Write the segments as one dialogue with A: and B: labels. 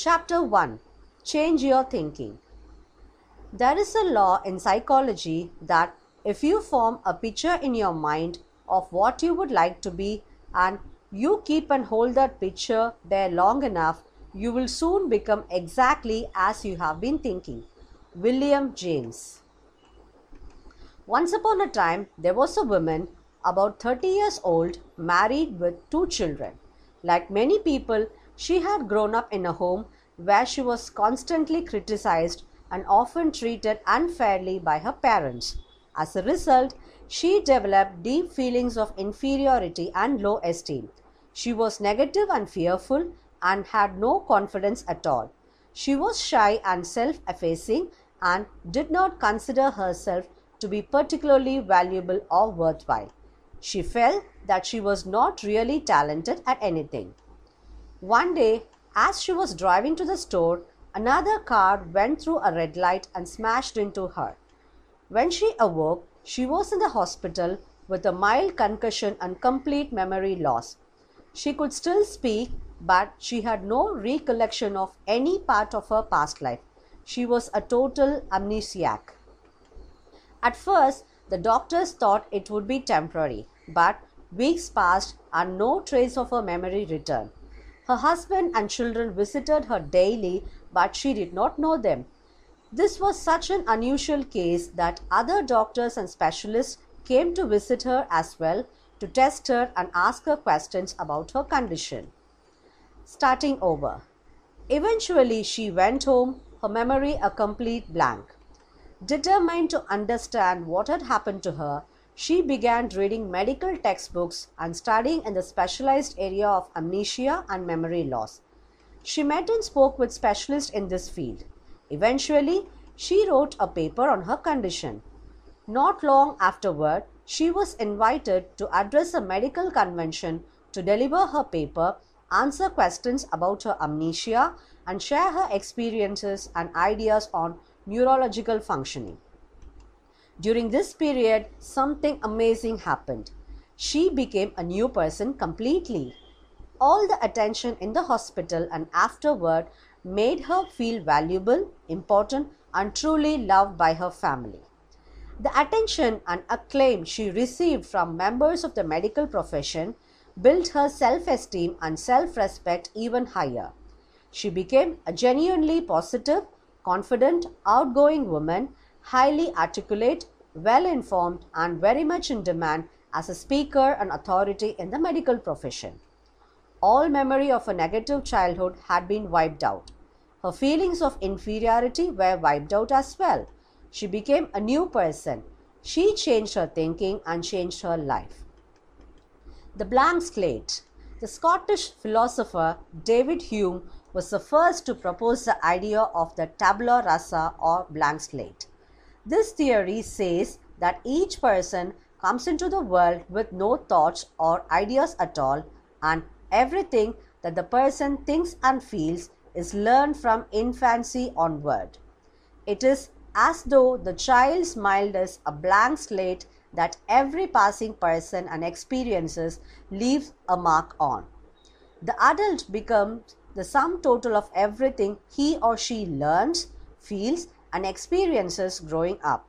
A: Chapter 1 Change Your Thinking. There is a law in psychology that if you form a picture in your mind of what you would like to be and you keep and hold that picture there long enough, you will soon become exactly as you have been thinking. William James. Once upon a time, there was a woman about 30 years old, married with two children. Like many people, she had grown up in a home where she was constantly criticized and often treated unfairly by her parents. As a result, she developed deep feelings of inferiority and low esteem. She was negative and fearful and had no confidence at all. She was shy and self effacing and did not consider herself to be particularly valuable or worthwhile. She felt that she was not really talented at anything. One day, as she was driving to the store, another car went through a red light and smashed into her. When she awoke, she was in the hospital with a mild concussion and complete memory loss. She could still speak, but she had no recollection of any part of her past life. She was a total amnesiac. At first, the doctors thought it would be temporary, but weeks passed and no trace of her memory returned. Her husband and children visited her daily, but she did not know them. This was such an unusual case that other doctors and specialists came to visit her as well to test her and ask her questions about her condition. Starting over. Eventually, she went home, her memory a complete blank. Determined to understand what had happened to her, she began reading medical textbooks and studying in the specialized area of amnesia and memory loss. She met and spoke with specialists in this field. Eventually, she wrote a paper on her condition. Not long afterward, she was invited to address a medical convention to deliver her paper, answer questions about her amnesia, and share her experiences and ideas on neurological functioning. During this period, something amazing happened. She became a new person completely. All the attention in the hospital and afterward made her feel valuable, important, and truly loved by her family. The attention and acclaim she received from members of the medical profession built her self esteem and self respect even higher. She became a genuinely positive, confident, outgoing woman, highly articulate, well informed, and very much in demand as a speaker and authority in the medical profession. All memory of a negative childhood had been wiped out. Her feelings of inferiority were wiped out as well. She became a new person. She changed her thinking and changed her life. The blank slate. The Scottish philosopher David Hume was the first to propose the idea of the tabula rasa or blank slate. This theory says that each person comes into the world with no thoughts or ideas at all, and everything that the person thinks and feels is learned from infancy onward. It is as though the child's mind is a blank slate that every passing person and experiences leaves a mark on. The adult becomes the sum total of everything he or she learns, feels, and experiences growing up.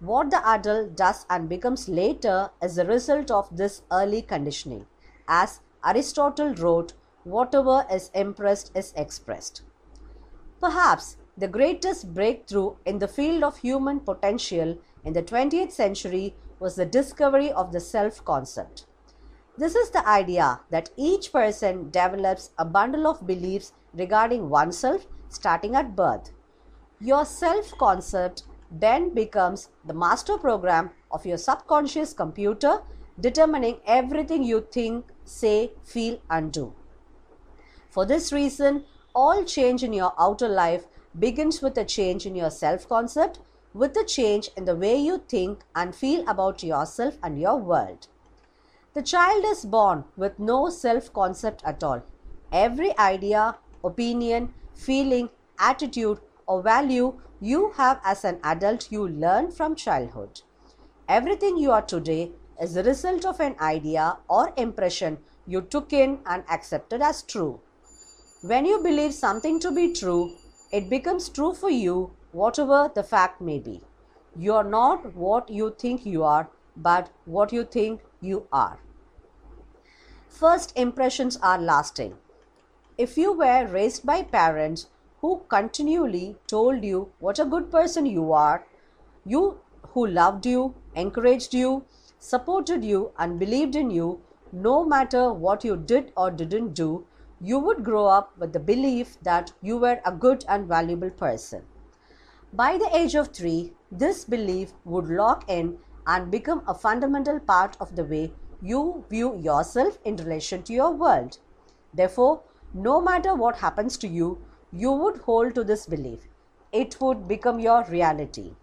A: What the adult does and becomes later is the result of this early conditioning. As Aristotle wrote, whatever is impressed is expressed. Perhaps the greatest breakthrough in the field of human potential in the 20th century was the discovery of the self concept. This is the idea that each person develops a bundle of beliefs regarding oneself starting at birth. Your self concept then becomes the master program of your subconscious computer, determining everything you think, say, feel, and do. For this reason, all change in your outer life begins with a change in your self concept, with a change in the way you think and feel about yourself and your world. The child is born with no self concept at all. Every idea, opinion, feeling, attitude, or value you have as an adult you learn from childhood. Everything you are today is the result of an idea or impression you took in and accepted as true. When you believe something to be true, it becomes true for you, whatever the fact may be. You are not what you think you are, but what you think you are. First impressions are lasting. If you were raised by parents who continually told you what a good person you are, you who loved you, encouraged you, supported you, and believed in you, no matter what you did or didn't do, you would grow up with the belief that you were a good and valuable person. By the age of three, this belief would lock in and become a fundamental part of the way you view yourself in relation to your world. Therefore, no matter what happens to you, you would hold to this belief. It would become your reality.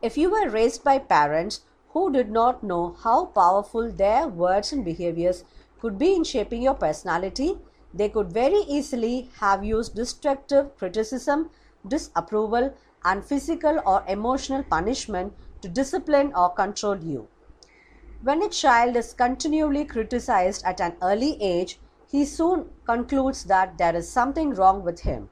A: If you were raised by parents who did not know how powerful their words and behaviors could be in shaping your personality, they could very easily have used destructive criticism, disapproval, and physical or emotional punishment to discipline or control you. When a child is continually criticized at an early age, he soon concludes that there is something wrong with him.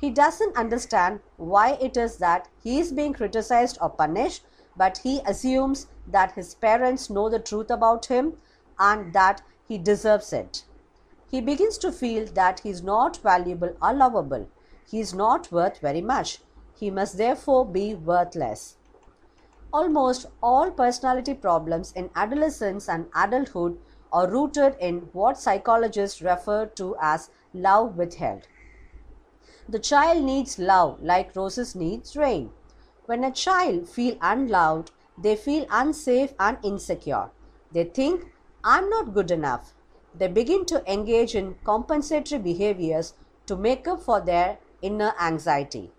A: He doesn't understand why it is that he is being criticized or punished, but he assumes that his parents know the truth about him and that he deserves it. He begins to feel that he is not valuable or lovable. He is not worth very much. He must therefore be worthless. Almost all personality problems in adolescence and adulthood are rooted in what psychologists refer to as love withheld. The child needs love like roses needs rain. When a child feel unloved, they feel unsafe and insecure. They think I'm not good enough. They begin to engage in compensatory behaviors to make up for their inner anxiety.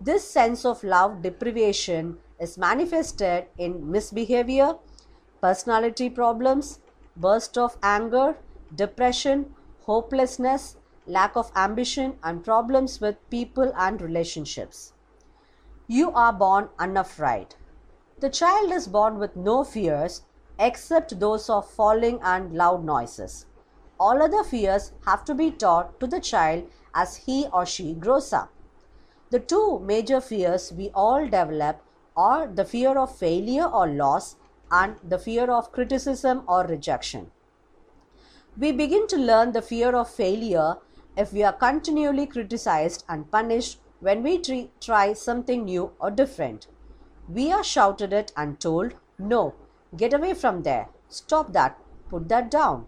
A: This sense of love deprivation is manifested in misbehavior, personality problems, burst of anger, depression, hopelessness, lack of ambition, and problems with people and relationships. You are born unafraid. The child is born with no fears except those of falling and loud noises. All other fears have to be taught to the child as he or she grows up. The two major fears we all develop are the fear of failure or loss and the fear of criticism or rejection. We begin to learn the fear of failure if we are continually criticized and punished when we try something new or different. We are shouted at and told, No, get away from there, stop that, put that down.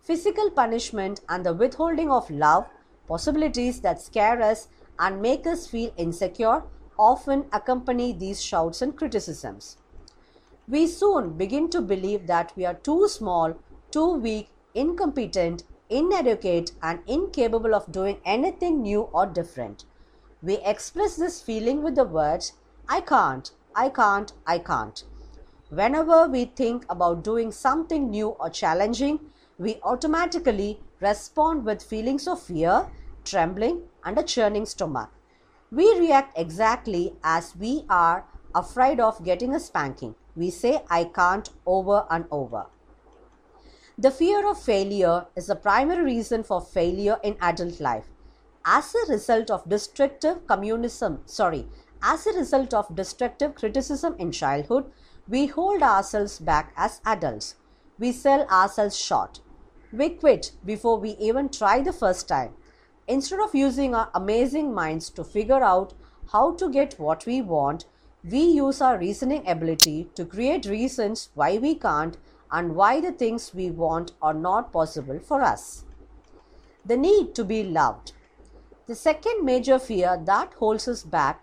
A: Physical punishment and the withholding of love, possibilities that scare us and make us feel insecure, often accompany these shouts and criticisms. We soon begin to believe that we are too small, too weak, incompetent, inadequate, and incapable of doing anything new or different. We express this feeling with the words, I can't, I can't, I can't. Whenever we think about doing something new or challenging, we automatically respond with feelings of fear, trembling, and a churning stomach. We react exactly as we are afraid of getting a spanking. We say, I can't over and over. The fear of failure is the primary reason for failure in adult life. As a result of destructive communism, sorry, as a result of destructive criticism in childhood, we hold ourselves back as adults. We sell ourselves short. We quit before we even try the first time. Instead of using our amazing minds to figure out how to get what we want, we use our reasoning ability to create reasons why we can't and why the things we want are not possible for us. The need to be loved. The second major fear that holds us back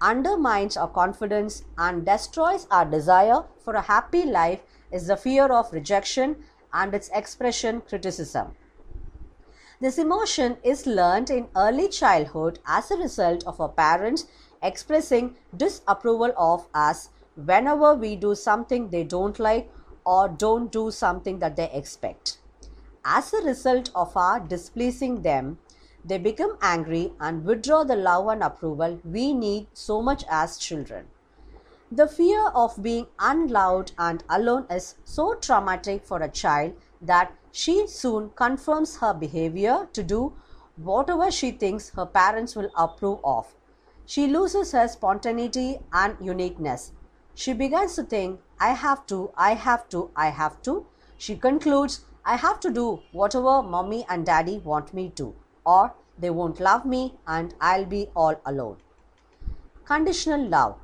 A: undermines our confidence and destroys our desire for a happy life is the fear of rejection and its expression criticism. This emotion is learned in early childhood as a result of our parents expressing disapproval of us whenever we do something they don't like or don't do something that they expect. As a result of our displeasing them, they become angry and withdraw the love and approval we need so much as children. The fear of being unloved and alone is so traumatic for a child that she soon confirms her behavior to do whatever she thinks her parents will approve of. She loses her spontaneity and uniqueness. She begins to think, I have to, I have to, I have to. She concludes, I have to do whatever mommy and daddy want me to, or they won't love me and I'll be all alone. Conditional love.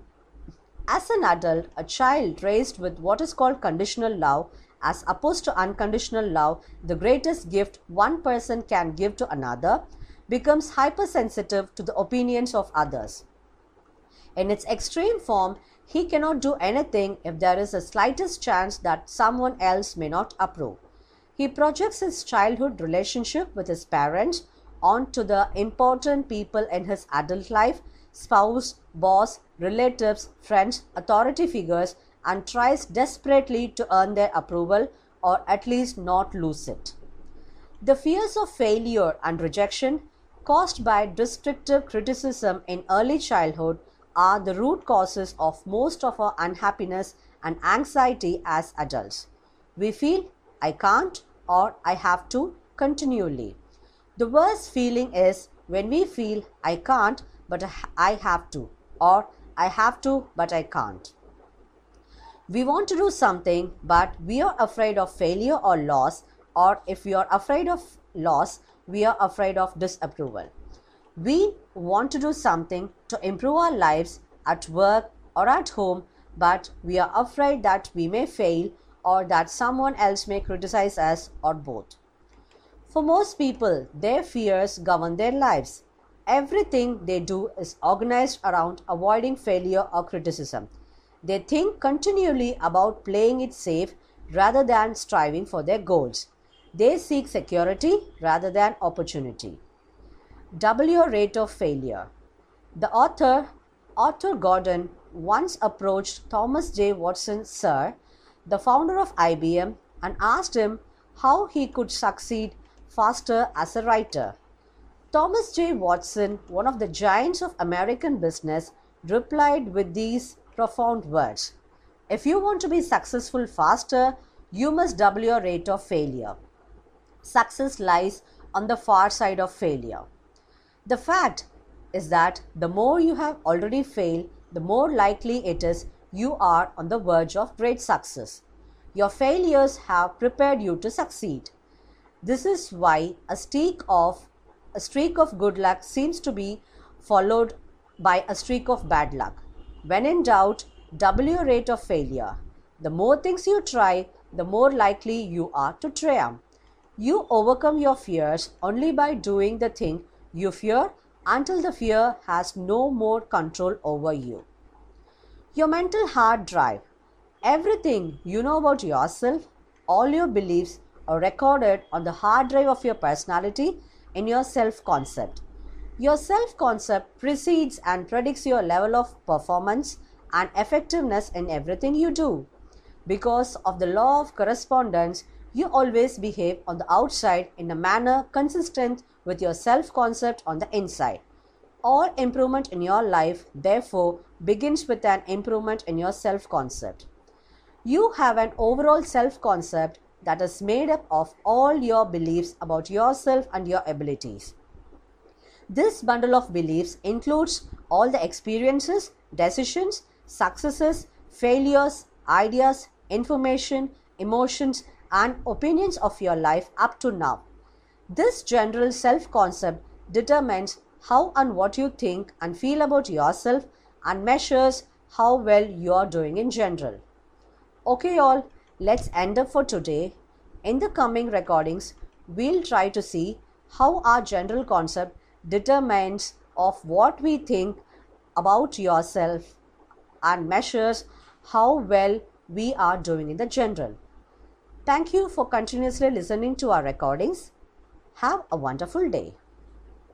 A: As an adult, a child raised with what is called conditional love, as opposed to unconditional love, the greatest gift one person can give to another, becomes hypersensitive to the opinions of others. In its extreme form, he cannot do anything if there is the slightest chance that someone else may not approve. He projects his childhood relationship with his parents onto the important people in his adult life spouse, boss, relatives, friends, authority figures and tries desperately to earn their approval or at least not lose it. The fears of failure and rejection caused by destructive criticism in early childhood are the root causes of most of our unhappiness and anxiety as adults. We feel I can't or I have to continually. The worst feeling is when we feel I can't but I have to or I have to but I can't. We want to do something but we are afraid of failure or loss or if we are afraid of loss we are afraid of disapproval. We want to do something to improve our lives at work or at home, but we are afraid that we may fail or that someone else may criticize us or both. For most people, their fears govern their lives. Everything they do is organized around avoiding failure or criticism. They think continually about playing it safe rather than striving for their goals. They seek security rather than opportunity. Double your rate of failure. The author Arthur Gordon once approached Thomas J. Watson, sir, the founder of IBM, and asked him how he could succeed faster as a writer. Thomas J. Watson, one of the giants of American business, replied with these profound words If you want to be successful faster, you must double your rate of failure. Success lies on the far side of failure. The fact is that the more you have already failed, the more likely it is you are on the verge of great success. Your failures have prepared you to succeed. This is why a streak of a streak of good luck seems to be followed by a streak of bad luck. When in doubt, double your rate of failure. The more things you try, the more likely you are to triumph. You overcome your fears only by doing the thing you fear until the fear has no more control over you. Your mental hard drive. Everything you know about yourself, all your beliefs are recorded on the hard drive of your personality in your self concept. Your self concept precedes and predicts your level of performance and effectiveness in everything you do. Because of the law of correspondence, you always behave on the outside in a manner consistent with your self concept on the inside. All improvement in your life, therefore, begins with an improvement in your self concept. You have an overall self concept that is made up of all your beliefs about yourself and your abilities. This bundle of beliefs includes all the experiences, decisions, successes, failures, ideas, information, emotions, and opinions of your life up to now. This general self concept determines how and what you think and feel about yourself and measures how well you are doing in general. Okay, all, let's end up for today. In the coming recordings, we'll try to see how our general concept determines of what we think about yourself and measures how well we are doing in the general. Thank you for continuously listening to our recordings. Have a wonderful day.